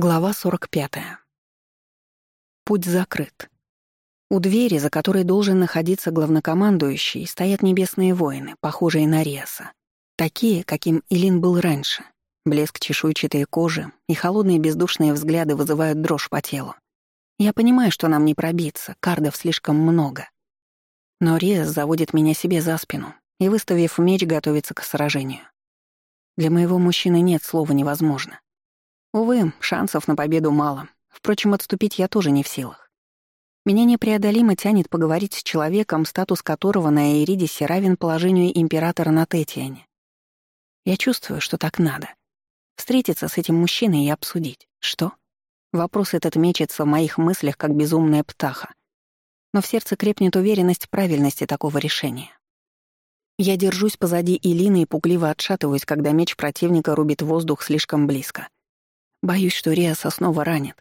Глава 45. Путь закрыт. У двери, за которой должен находиться главнокомандующий, стоят небесные воины, похожие на Риаса. Такие, каким Илин был раньше. Блеск чешуйчатой кожи и холодные бездушные взгляды вызывают дрожь по телу. Я понимаю, что нам не пробиться, кардов слишком много. Но Риас заводит меня себе за спину и, выставив меч, готовится к сражению. Для моего мужчины нет слова «невозможно». Увы, шансов на победу мало. Впрочем, отступить я тоже не в силах. Меня непреодолимо тянет поговорить с человеком, статус которого на Эридисе равен положению императора на Тетиане. Я чувствую, что так надо. Встретиться с этим мужчиной и обсудить. Что? Вопрос этот мечется в моих мыслях, как безумная птаха. Но в сердце крепнет уверенность в правильности такого решения. Я держусь позади Илины и пугливо отшатываюсь, когда меч противника рубит воздух слишком близко. Боюсь, что Риаса снова ранит,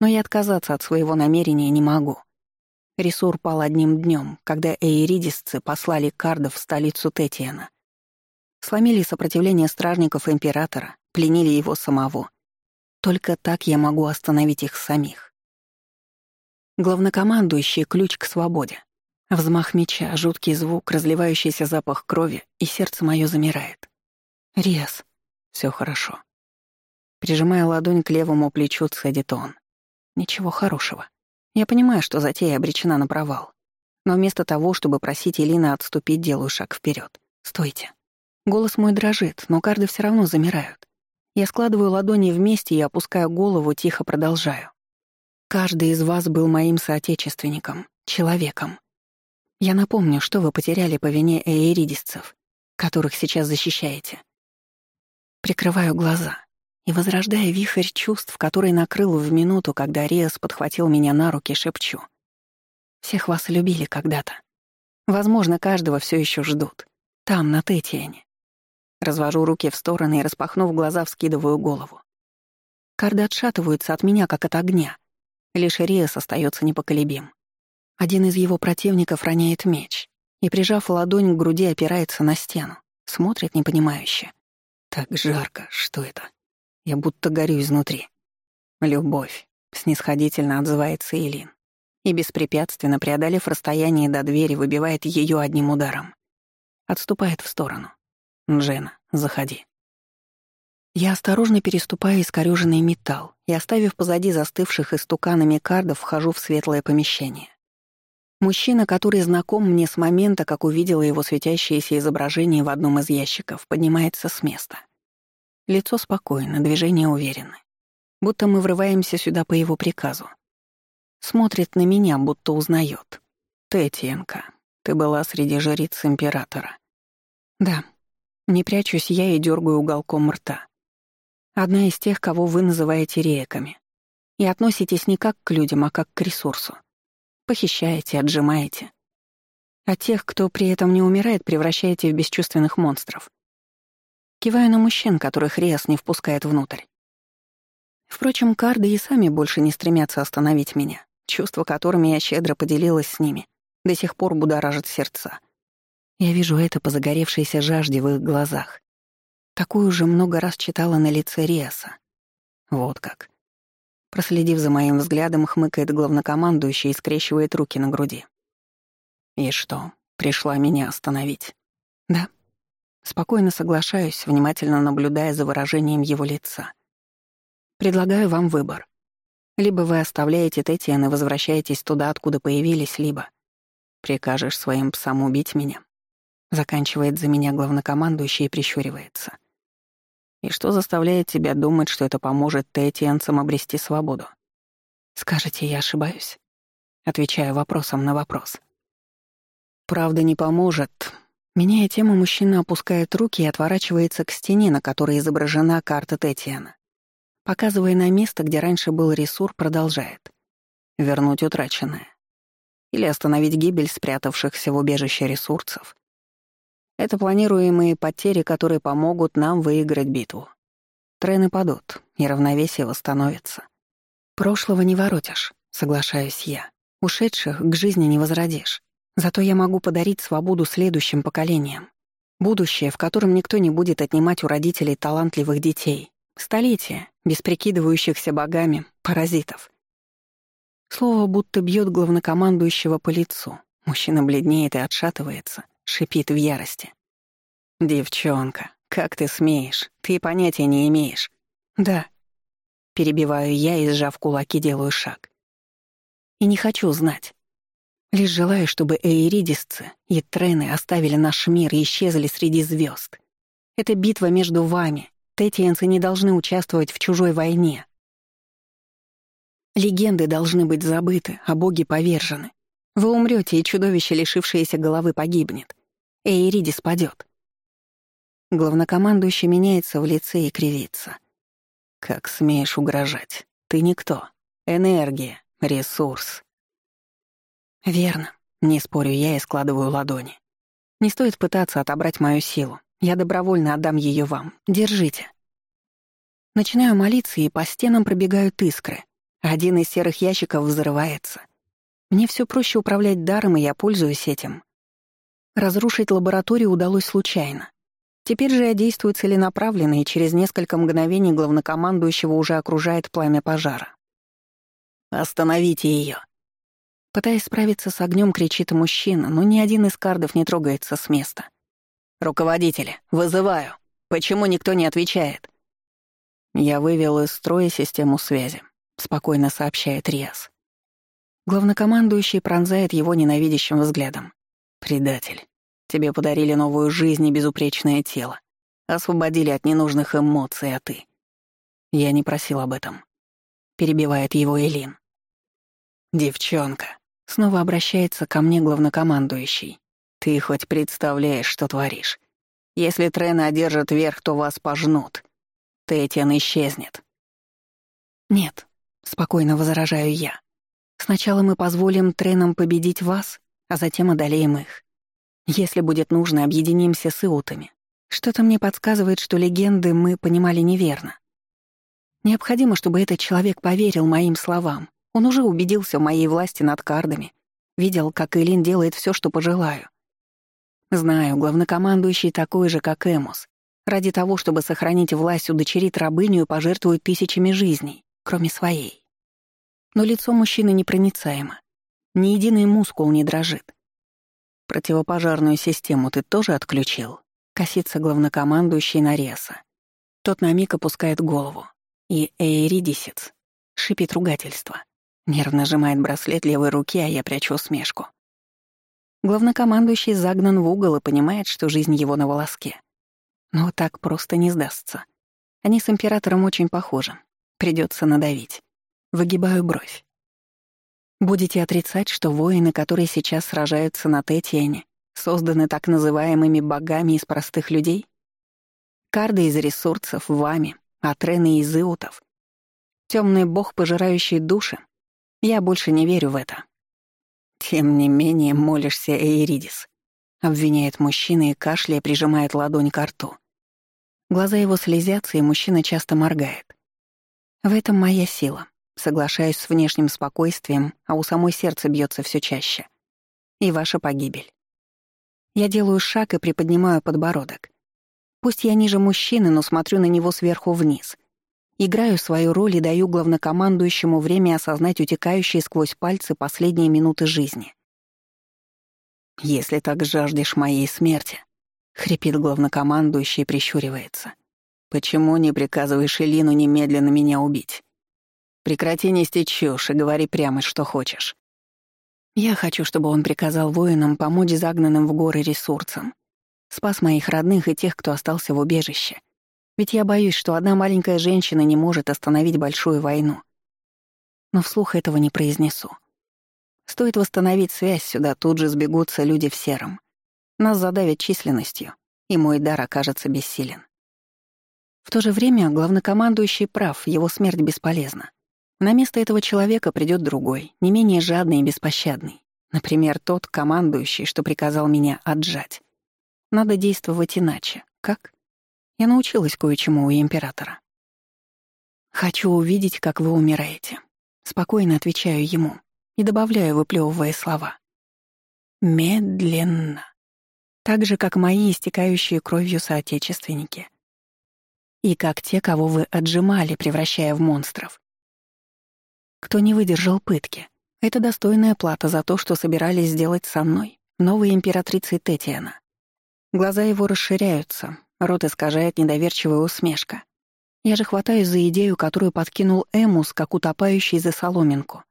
но и отказаться от своего намерения не могу. Ресур пал одним днем, когда эйридисцы послали кардов в столицу Тетиана. Сломили сопротивление стражников императора, пленили его самого. Только так я могу остановить их самих. Главнокомандующий — ключ к свободе. Взмах меча, жуткий звук, разливающийся запах крови, и сердце мое замирает. Риас, все хорошо. Прижимая ладонь к левому плечу, цедит он. Ничего хорошего. Я понимаю, что затея обречена на провал. Но вместо того, чтобы просить Элина отступить, делаю шаг вперед. «Стойте». Голос мой дрожит, но карды все равно замирают. Я складываю ладони вместе и опускаю голову, тихо продолжаю. Каждый из вас был моим соотечественником, человеком. Я напомню, что вы потеряли по вине эйридисцев, которых сейчас защищаете. Прикрываю глаза и, возрождая вихрь чувств, который накрыл в минуту, когда Риас подхватил меня на руки, шепчу. «Всех вас любили когда-то. Возможно, каждого все еще ждут. Там, на Тетиане». Развожу руки в стороны и, распахнув глаза, вскидываю голову. Карды отшатываются от меня, как от огня. Лишь Риас остается непоколебим. Один из его противников роняет меч и, прижав ладонь к груди, опирается на стену. Смотрит непонимающе. Так жарко, что это? Я будто горю изнутри. «Любовь», — снисходительно отзывается Илин. И беспрепятственно, преодолев расстояние до двери, выбивает ее одним ударом. Отступает в сторону. «Джена, заходи». Я осторожно переступаю искорёженный металл и, оставив позади застывших истуканами кардов, вхожу в светлое помещение. Мужчина, который знаком мне с момента, как увидела его светящееся изображение в одном из ящиков, поднимается с места — Лицо спокойно, движения уверены. Будто мы врываемся сюда по его приказу. Смотрит на меня, будто узнает. «Тетенка, ты была среди жриц императора». «Да». Не прячусь я и дергаю уголком рта. Одна из тех, кого вы называете реками. И относитесь не как к людям, а как к ресурсу. Похищаете, отжимаете. А тех, кто при этом не умирает, превращаете в бесчувственных монстров. Киваю на мужчин, которых Риас не впускает внутрь. Впрочем, карды и сами больше не стремятся остановить меня. Чувства, которыми я щедро поделилась с ними, до сих пор будоражат сердца. Я вижу это по загоревшейся жажде в их глазах. Такую же много раз читала на лице Риаса. Вот как. Проследив за моим взглядом, хмыкает главнокомандующий и скрещивает руки на груди. «И что, пришла меня остановить?» «Да», Спокойно соглашаюсь, внимательно наблюдая за выражением его лица. Предлагаю вам выбор. Либо вы оставляете Тетиан и возвращаетесь туда, откуда появились, либо прикажешь своим псам убить меня. Заканчивает за меня главнокомандующий и прищуривается. И что заставляет тебя думать, что это поможет Тетианцам обрести свободу? Скажете, я ошибаюсь? Отвечаю вопросом на вопрос. Правда не поможет, Меняя тему, мужчина опускает руки и отворачивается к стене, на которой изображена карта Тетиана. Показывая на место, где раньше был ресур, продолжает. Вернуть утраченное. Или остановить гибель спрятавшихся в убежище ресурсов. Это планируемые потери, которые помогут нам выиграть битву. Трены падут, и равновесие восстановится. Прошлого не воротишь, соглашаюсь я. Ушедших к жизни не возродишь. Зато я могу подарить свободу следующим поколениям. Будущее, в котором никто не будет отнимать у родителей талантливых детей, Столетия, без прикидывающихся богами, паразитов. Слово будто бьет главнокомандующего по лицу. Мужчина бледнеет и отшатывается, шипит в ярости. «Девчонка, как ты смеешь? Ты понятия не имеешь». «Да». Перебиваю я и, сжав кулаки, делаю шаг. И не хочу знать. Лишь желаю, чтобы эйридисцы и трены оставили наш мир и исчезли среди звезд. Это битва между вами. Тетиенцы не должны участвовать в чужой войне. Легенды должны быть забыты, а боги повержены. Вы умрете, и чудовище, лишившееся головы, погибнет. Эйридис падет. Главнокомандующий меняется в лице и кривится. «Как смеешь угрожать? Ты никто. Энергия, ресурс». «Верно», — не спорю я и складываю ладони. «Не стоит пытаться отобрать мою силу. Я добровольно отдам ее вам. Держите». Начинаю молиться, и по стенам пробегают искры. Один из серых ящиков взрывается. Мне все проще управлять даром, и я пользуюсь этим. Разрушить лабораторию удалось случайно. Теперь же я действую целенаправленно, и через несколько мгновений главнокомандующего уже окружает пламя пожара. «Остановите ее! Пытаясь справиться с огнем, кричит мужчина, но ни один из кардов не трогается с места. «Руководители, вызываю! Почему никто не отвечает?» «Я вывел из строя систему связи», — спокойно сообщает Риас. Главнокомандующий пронзает его ненавидящим взглядом. «Предатель». Тебе подарили новую жизнь и безупречное тело. Освободили от ненужных эмоций, а ты... Я не просил об этом. Перебивает его Элин. Девчонка. Снова обращается ко мне главнокомандующий. Ты хоть представляешь, что творишь? Если Трена одержит верх, то вас пожнут. Тэтиан исчезнет. Нет, спокойно возражаю я. Сначала мы позволим Тренам победить вас, а затем одолеем их. Если будет нужно, объединимся с иутами. Что-то мне подсказывает, что легенды мы понимали неверно. Необходимо, чтобы этот человек поверил моим словам. Он уже убедился в моей власти над кардами. Видел, как Элин делает все, что пожелаю. Знаю, главнокомандующий такой же, как Эмус. Ради того, чтобы сохранить власть, удочерит рабыню и пожертвует тысячами жизней, кроме своей. Но лицо мужчины непроницаемо. Ни единый мускул не дрожит. Противопожарную систему ты тоже отключил? Косится главнокомандующий Нареса. Тот на миг опускает голову. И Эйридисец шипит ругательство. Нервно сжимает браслет левой руки, а я прячу усмешку. Главнокомандующий загнан в угол и понимает, что жизнь его на волоске. Но так просто не сдастся. Они с императором очень похожи. Придется надавить. Выгибаю бровь. Будете отрицать, что воины, которые сейчас сражаются на Тетиене, созданы так называемыми богами из простых людей? Карды из ресурсов, вами, Атрены из иутов. Темный бог, пожирающий души? Я больше не верю в это. Тем не менее, молишься, Эйридис. Обвиняет мужчина и кашляя прижимает ладонь к рту. Глаза его слезятся, и мужчина часто моргает. В этом моя сила. Соглашаюсь с внешним спокойствием, а у самой сердце бьется все чаще. И ваша погибель. Я делаю шаг и приподнимаю подбородок. Пусть я ниже мужчины, но смотрю на него сверху вниз. Играю свою роль и даю главнокомандующему время осознать утекающие сквозь пальцы последние минуты жизни. «Если так жаждешь моей смерти», — хрипит главнокомандующий и прищуривается, «почему не приказываешь Элину немедленно меня убить?» Прекрати нести чушь и говори прямо, что хочешь. Я хочу, чтобы он приказал воинам помочь загнанным в горы ресурсам. Спас моих родных и тех, кто остался в убежище. Ведь я боюсь, что одна маленькая женщина не может остановить большую войну. Но вслух этого не произнесу. Стоит восстановить связь, сюда тут же сбегутся люди в сером. Нас задавят численностью, и мой дар окажется бессилен. В то же время главнокомандующий прав, его смерть бесполезна. На место этого человека придет другой, не менее жадный и беспощадный. Например, тот командующий, что приказал меня отжать. Надо действовать иначе. Как? Я научилась кое-чему у императора. «Хочу увидеть, как вы умираете». Спокойно отвечаю ему и добавляю, выплевывая слова. «Медленно». Так же, как мои истекающие кровью соотечественники. и как те, кого вы отжимали, превращая в монстров. Кто не выдержал пытки, это достойная плата за то, что собирались сделать со мной, новой императрицей Тетиана. Глаза его расширяются, рот искажает недоверчивая усмешка. Я же хватаюсь за идею, которую подкинул Эмус, как утопающий за соломинку.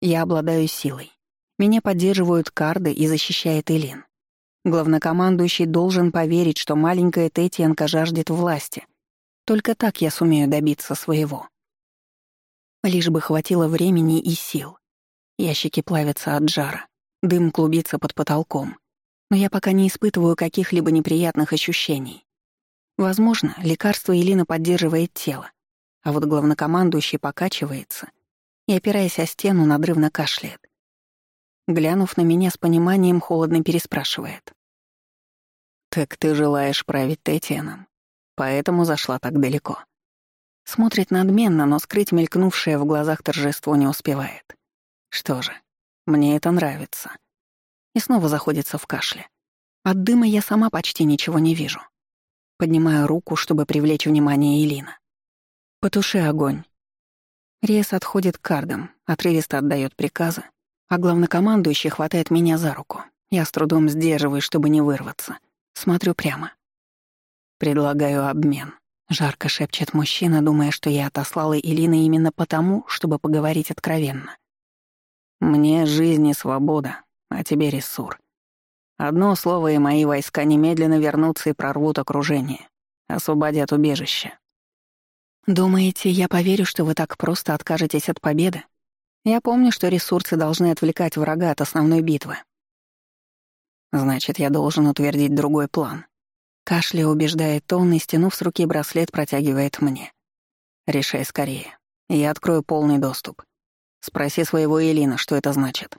Я обладаю силой. Меня поддерживают карды и защищает Элин. Главнокомандующий должен поверить, что маленькая Тетиенко жаждет власти. Только так я сумею добиться своего. Лишь бы хватило времени и сил. Ящики плавятся от жара, дым клубится под потолком. Но я пока не испытываю каких-либо неприятных ощущений. Возможно, лекарство Элина поддерживает тело, а вот главнокомандующий покачивается и, опираясь о стену, надрывно кашляет. Глянув на меня с пониманием, холодно переспрашивает. «Так ты желаешь править Тетианом, поэтому зашла так далеко». Смотрит надменно, но скрыть мелькнувшее в глазах торжество не успевает. Что же, мне это нравится. И снова заходится в кашле. От дыма я сама почти ничего не вижу. Поднимаю руку, чтобы привлечь внимание Элина. «Потуши огонь». Рейс отходит к кардам, отрывисто отдает приказы, а главнокомандующий хватает меня за руку. Я с трудом сдерживаюсь, чтобы не вырваться. Смотрю прямо. Предлагаю обмен. Жарко шепчет мужчина, думая, что я отослала Илины именно потому, чтобы поговорить откровенно. «Мне жизнь и свобода, а тебе ресур. Одно слово, и мои войска немедленно вернутся и прорвут окружение, освободят убежище». «Думаете, я поверю, что вы так просто откажетесь от победы? Я помню, что ресурсы должны отвлекать врага от основной битвы». «Значит, я должен утвердить другой план», Кашля убеждает он и, стянув с руки браслет, протягивает мне. «Решай скорее. Я открою полный доступ. Спроси своего Элина, что это значит».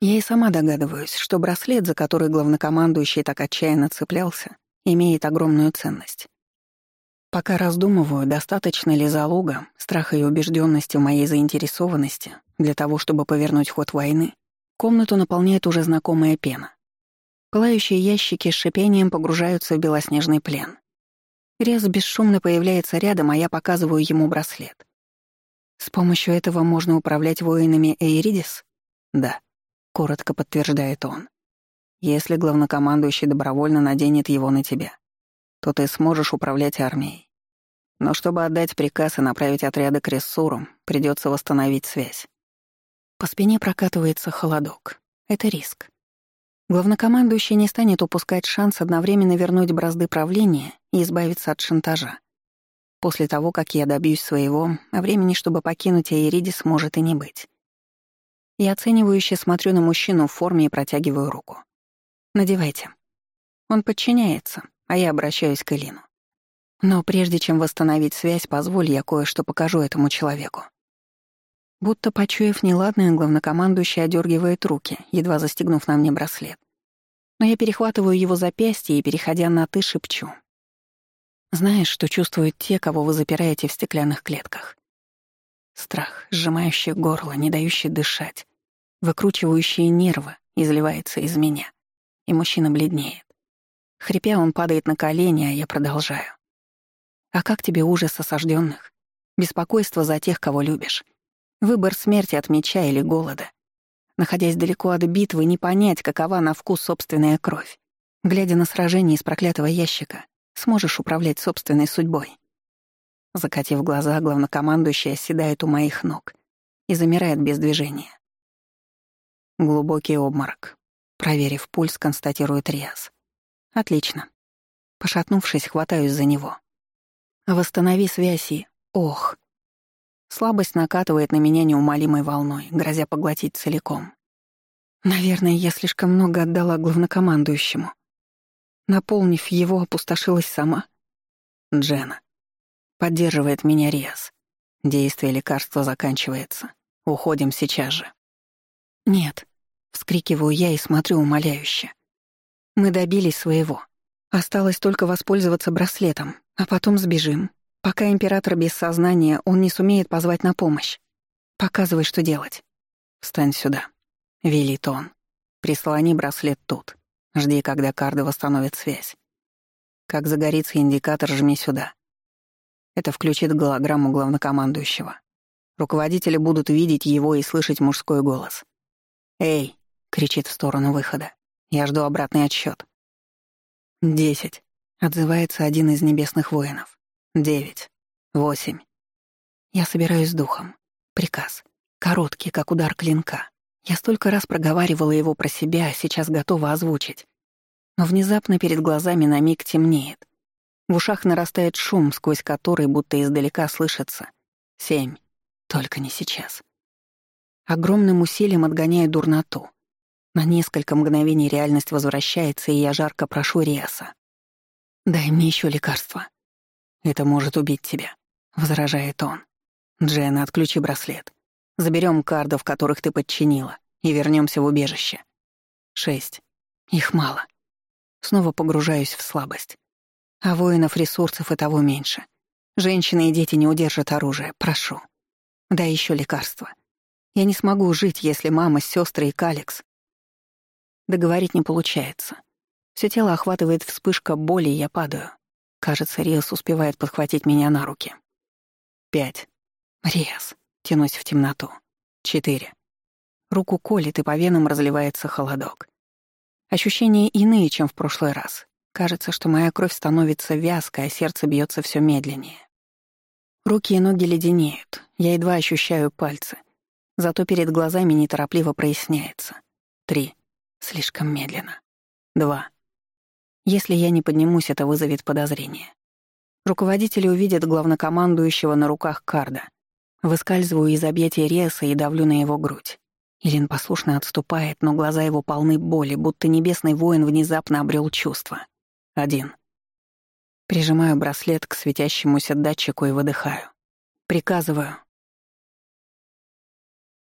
Я и сама догадываюсь, что браслет, за который главнокомандующий так отчаянно цеплялся, имеет огромную ценность. Пока раздумываю, достаточно ли залога, страха и убежденности в моей заинтересованности для того, чтобы повернуть ход войны, комнату наполняет уже знакомая пена. Пылающие ящики с шипением погружаются в белоснежный плен. Рез бесшумно появляется рядом, а я показываю ему браслет. С помощью этого можно управлять воинами Эйридис? Да, коротко подтверждает он. Если главнокомандующий добровольно наденет его на тебя, то ты сможешь управлять армией. Но чтобы отдать приказ и направить отряды к Рессуру, придется восстановить связь. По спине прокатывается холодок. Это риск. Главнокомандующий не станет упускать шанс одновременно вернуть бразды правления и избавиться от шантажа. После того, как я добьюсь своего, времени, чтобы покинуть Аиридис, может и не быть. Я оценивающе смотрю на мужчину в форме и протягиваю руку. «Надевайте». Он подчиняется, а я обращаюсь к Элину. Но прежде чем восстановить связь, позволь я кое-что покажу этому человеку. Будто почуяв неладное, главнокомандующий одергивает руки, едва застегнув на мне браслет. Но я перехватываю его запястье и, переходя на «ты», шепчу. Знаешь, что чувствуют те, кого вы запираете в стеклянных клетках? Страх, сжимающий горло, не дающий дышать, выкручивающий нервы, изливается из меня. И мужчина бледнеет. Хрипя, он падает на колени, а я продолжаю. А как тебе ужас осажденных? Беспокойство за тех, кого любишь? Выбор смерти от меча или голода. Находясь далеко от битвы, не понять, какова на вкус собственная кровь. Глядя на сражение из проклятого ящика, сможешь управлять собственной судьбой. Закатив глаза, главнокомандующий оседает у моих ног и замирает без движения. Глубокий обморок. Проверив пульс, констатирует Риас. Отлично. Пошатнувшись, хватаюсь за него. Восстанови связь и... Ох, Слабость накатывает на меня неумолимой волной, грозя поглотить целиком. Наверное, я слишком много отдала главнокомандующему. Наполнив его, опустошилась сама. Джена. Поддерживает меня Риас. Действие лекарства заканчивается. Уходим сейчас же. Нет. Вскрикиваю я и смотрю умоляюще. Мы добились своего. Осталось только воспользоваться браслетом, а потом сбежим. Пока император без сознания, он не сумеет позвать на помощь. Показывай, что делать. Встань сюда. Велит он. Прислони браслет тут. Жди, когда карды восстановят связь. Как загорится индикатор, жми сюда. Это включит голограмму главнокомандующего. Руководители будут видеть его и слышать мужской голос. «Эй!» — кричит в сторону выхода. «Я жду обратный отсчет. «Десять», — отзывается один из небесных воинов. «Девять. Восемь». Я собираюсь с духом. Приказ. Короткий, как удар клинка. Я столько раз проговаривала его про себя, а сейчас готова озвучить. Но внезапно перед глазами на миг темнеет. В ушах нарастает шум, сквозь который будто издалека слышится. Семь. Только не сейчас. Огромным усилием отгоняю дурноту. На несколько мгновений реальность возвращается, и я жарко прошу Риаса. «Дай мне еще лекарство. Это может убить тебя», — возражает он. «Джена, отключи браслет. Заберем кардов, которых ты подчинила, и вернемся в убежище. Шесть. Их мало. Снова погружаюсь в слабость. А воинов ресурсов и того меньше. Женщины и дети не удержат оружие, прошу. Дай еще лекарство. Я не смогу жить, если мама, сестры и Калекс. Договорить не получается. Все тело охватывает вспышка боли, и я падаю. Кажется, Риас успевает подхватить меня на руки. Пять. Риас. Тянусь в темноту. Четыре. Руку колет, и по венам разливается холодок. Ощущения иные, чем в прошлый раз. Кажется, что моя кровь становится вязкой, а сердце бьется все медленнее. Руки и ноги леденеют, я едва ощущаю пальцы. Зато перед глазами неторопливо проясняется. Три. Слишком медленно. Два. Если я не поднимусь, это вызовет подозрение. Руководители увидят главнокомандующего на руках Карда. Выскальзываю из объятия Реса и давлю на его грудь. Илин послушно отступает, но глаза его полны боли, будто небесный воин внезапно обрел чувство. Один. Прижимаю браслет к светящемуся датчику и выдыхаю. Приказываю